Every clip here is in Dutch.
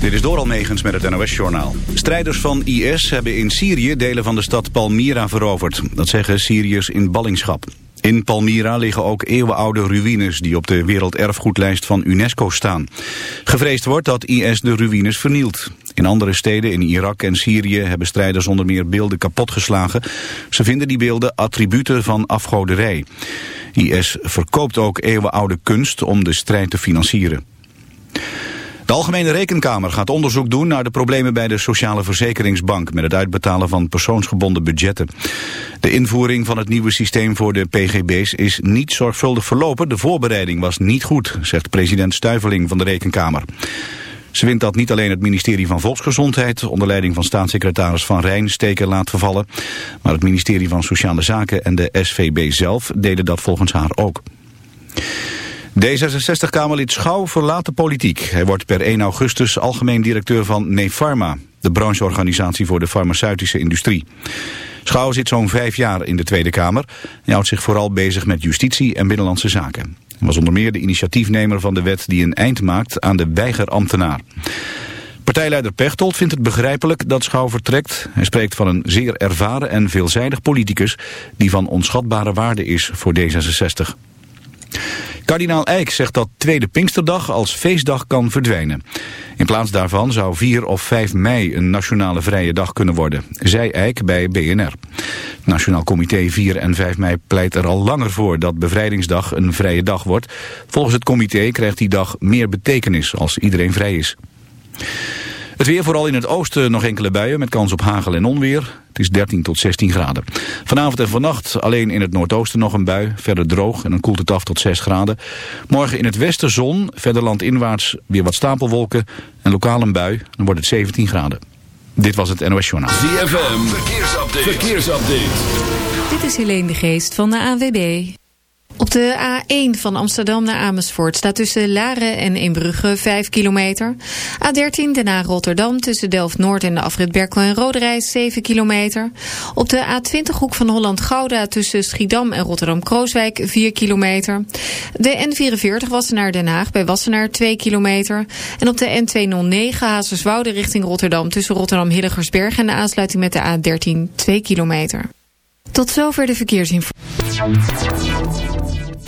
Dit is Doral Megens met het NOS-journaal. Strijders van IS hebben in Syrië delen van de stad Palmyra veroverd. Dat zeggen Syriërs in ballingschap. In Palmyra liggen ook eeuwenoude ruïnes die op de werelderfgoedlijst van UNESCO staan. Gevreesd wordt dat IS de ruïnes vernielt. In andere steden in Irak en Syrië hebben strijders onder meer beelden kapotgeslagen. Ze vinden die beelden attributen van afgoderij. IS verkoopt ook eeuwenoude kunst om de strijd te financieren. De Algemene Rekenkamer gaat onderzoek doen naar de problemen bij de Sociale Verzekeringsbank met het uitbetalen van persoonsgebonden budgetten. De invoering van het nieuwe systeem voor de PGB's is niet zorgvuldig verlopen. De voorbereiding was niet goed, zegt president Stuiveling van de Rekenkamer. Ze vindt dat niet alleen het ministerie van Volksgezondheid onder leiding van staatssecretaris Van Rijn steken laat vervallen, maar het ministerie van Sociale Zaken en de SVB zelf deden dat volgens haar ook. D66-Kamerlid Schouw verlaat de politiek. Hij wordt per 1 augustus algemeen directeur van Nefarma, de brancheorganisatie voor de farmaceutische industrie. Schouw zit zo'n vijf jaar in de Tweede Kamer en houdt zich vooral bezig met justitie en binnenlandse zaken. Hij was onder meer de initiatiefnemer van de wet die een eind maakt aan de weigerambtenaar. Partijleider Pechtold vindt het begrijpelijk dat Schouw vertrekt. Hij spreekt van een zeer ervaren en veelzijdig politicus die van onschatbare waarde is voor D66. Kardinaal Eijk zegt dat Tweede Pinksterdag als feestdag kan verdwijnen. In plaats daarvan zou 4 of 5 mei een nationale vrije dag kunnen worden, zei Eijk bij BNR. Nationaal Comité 4 en 5 mei pleit er al langer voor dat bevrijdingsdag een vrije dag wordt. Volgens het comité krijgt die dag meer betekenis als iedereen vrij is. Het weer vooral in het oosten nog enkele buien met kans op hagel en onweer. Het is 13 tot 16 graden. Vanavond en vannacht alleen in het noordoosten nog een bui. Verder droog en dan koelt het af tot 6 graden. Morgen in het westen zon, verder landinwaarts weer wat stapelwolken. En lokaal een bui, dan wordt het 17 graden. Dit was het NOS Journaal. ZFM, verkeersupdate. verkeersupdate. Dit is Helene de Geest van de AWB. Op de A1 van Amsterdam naar Amersfoort staat tussen Laren en Inbrugge 5 kilometer. A13 daarna Rotterdam tussen Delft-Noord en de afrit Berkel en Roderijs 7 kilometer. Op de A20 hoek van Holland-Gouda tussen Schiedam en Rotterdam-Krooswijk 4 kilometer. De N44 Wassenaar Den Haag bij Wassenaar 2 kilometer. En op de N209 Hazerswoude richting Rotterdam tussen Rotterdam-Hillegersberg en de aansluiting met de A13 2 kilometer. Tot zover de verkeersinformatie.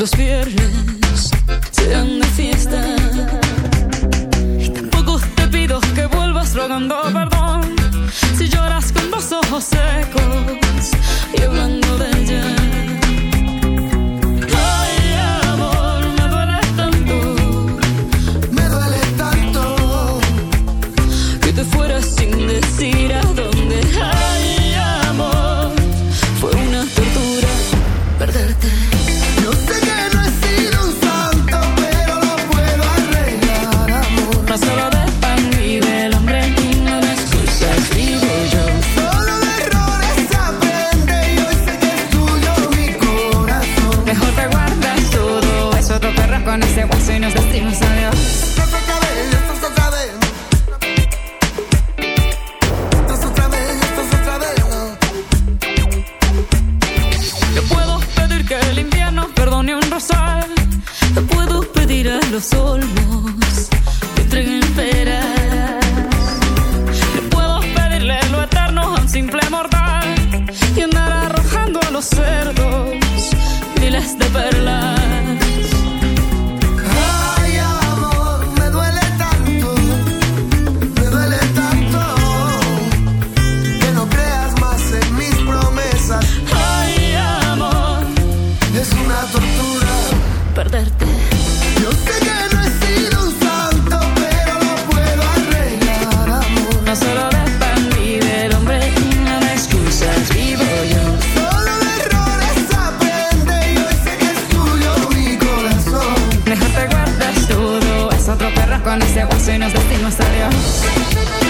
Dus virgin con ese guaso y nos destino a Dios.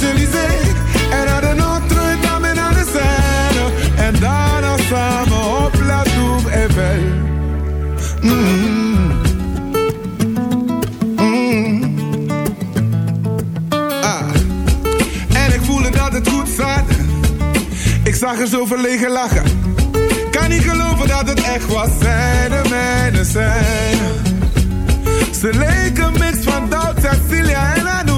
En naar de Notre-Dame en de Seine. En daarna samen op La Tour Eiffel. Mm. Mm. Ah. En ik voelde dat het goed zat. Ik zag er zo verlegen lachen. Kan niet geloven dat het echt was. De mijne zijn. Ze leken mix van Doubt, Cecilia en Anouk.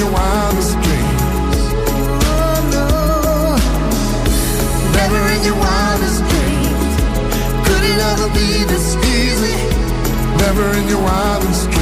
your wildest dreams. Oh no. Never in your wildest dreams could it ever be this easy. Never in your wildest dreams.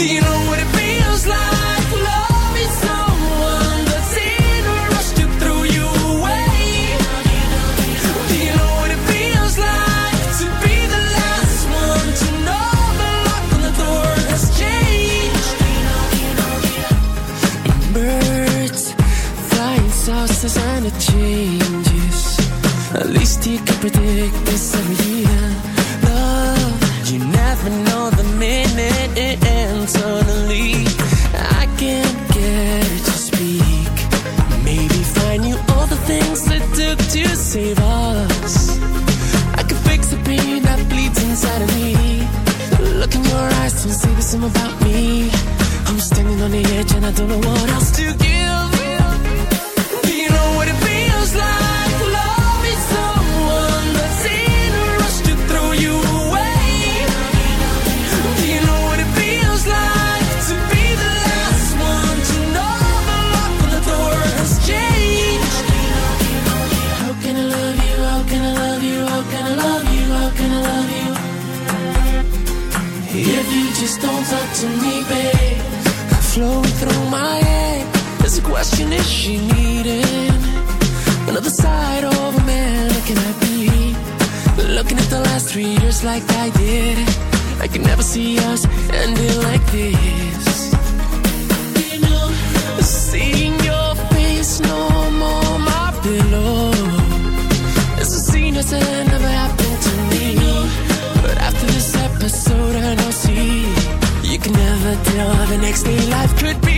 you know something about me. I'm standing on the edge and I don't know what else to give. is she needing? Another side of a man me. Looking at the last three years like I did. I could never see us ending like this. Seeing your face no more, my pillow. It's a scene never happened to me. But after this episode, I see you can never tell the next day life could be.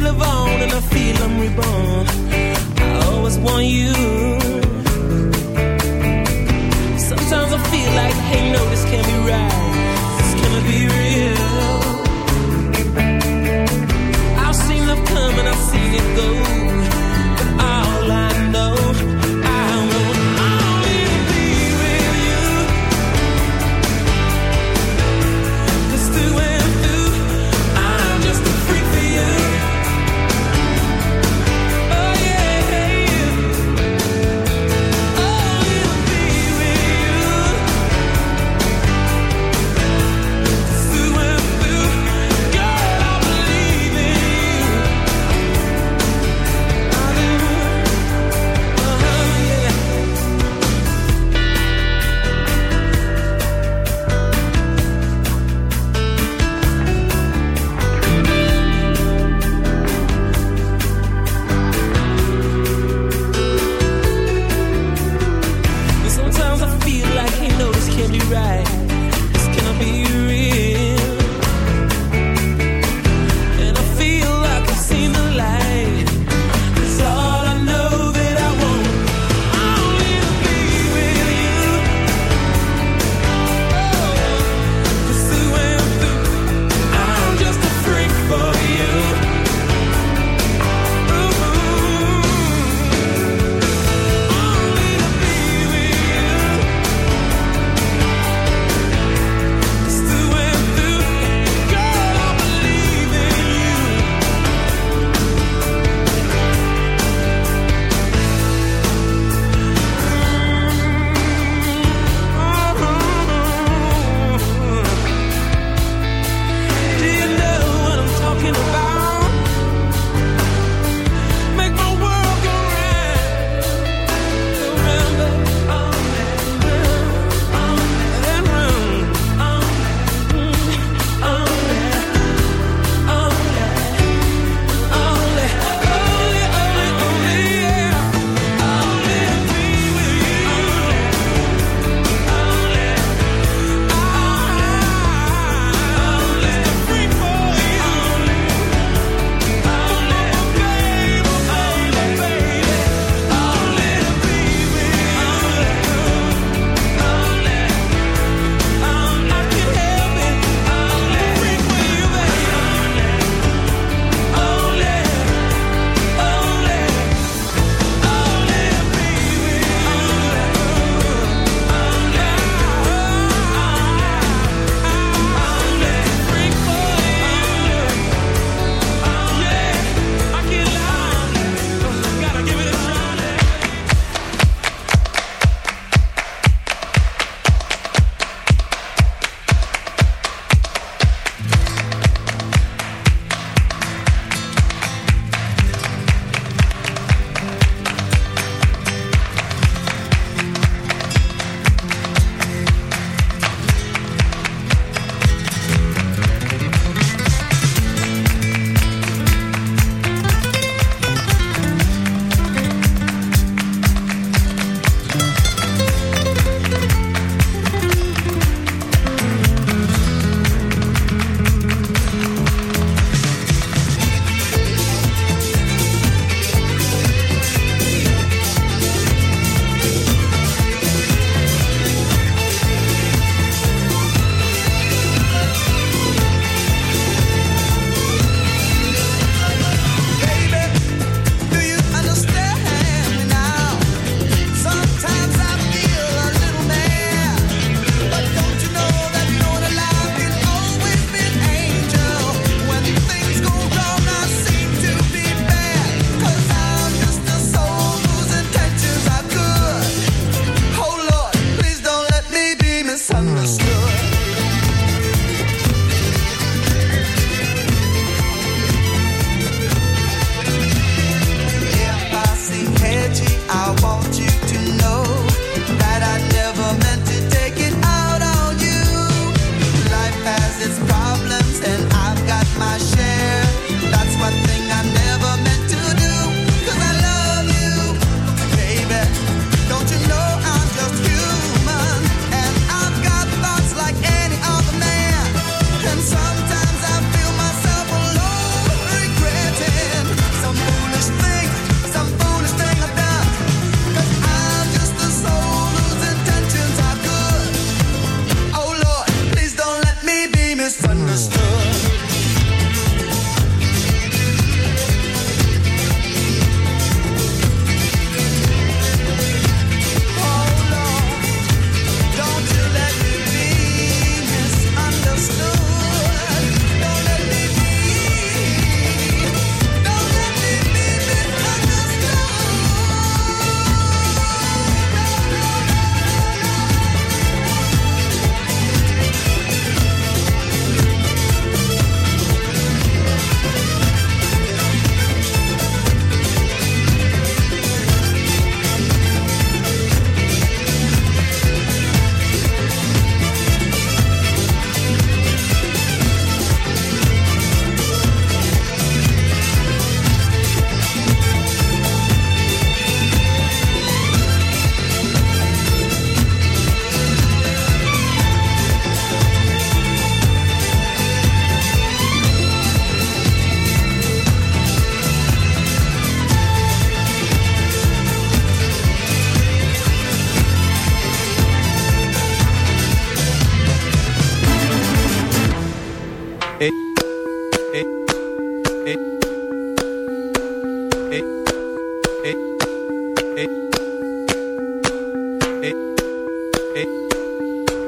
still alone and I feel I'm reborn. I always want you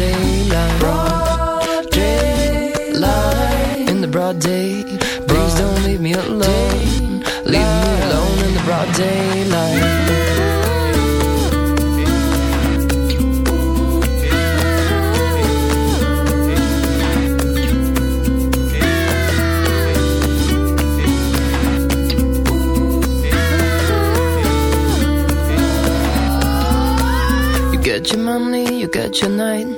In the broad daylight. Broad daylight. In the broad day. Please don't leave me alone. Leave me alone in the broad daylight. You get your money, you get your night.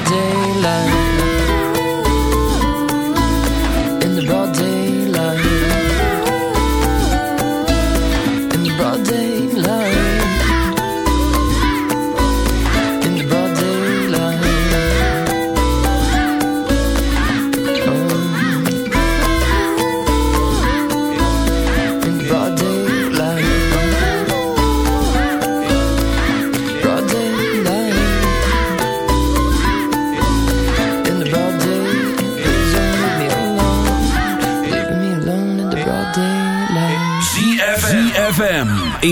Daylight.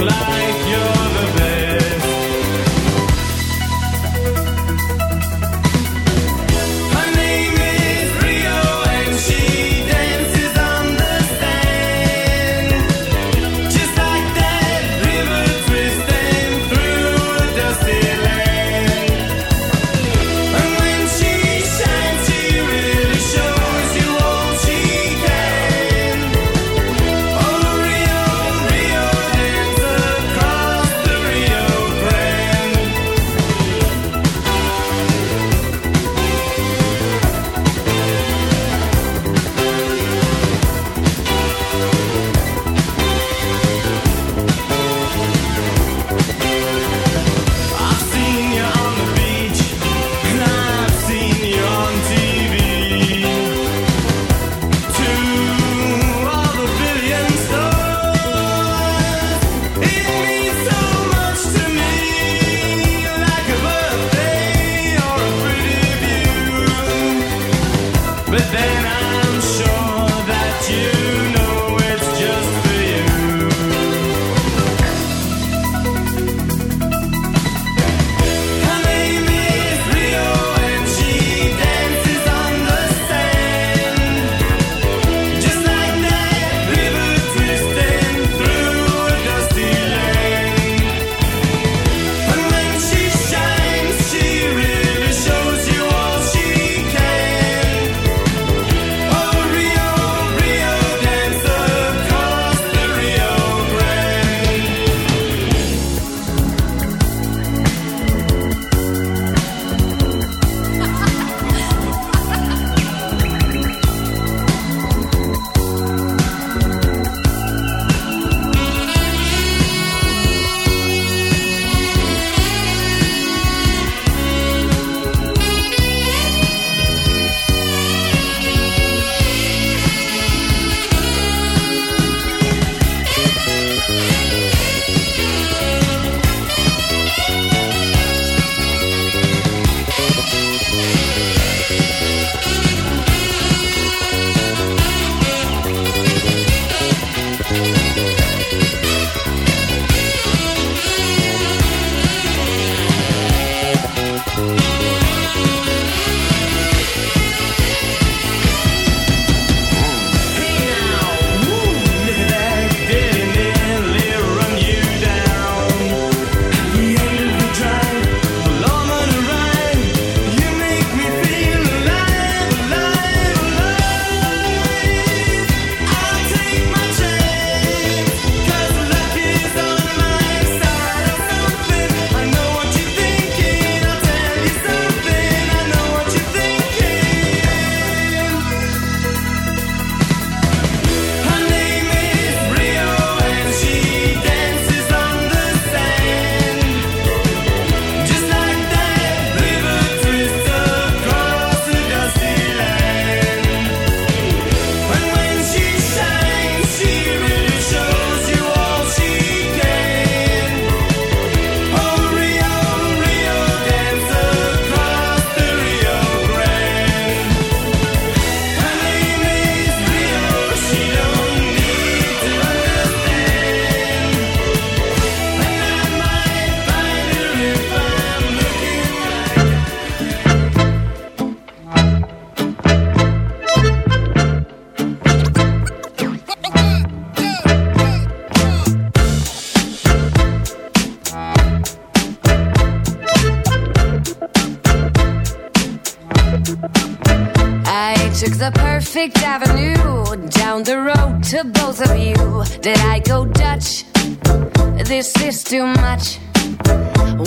climb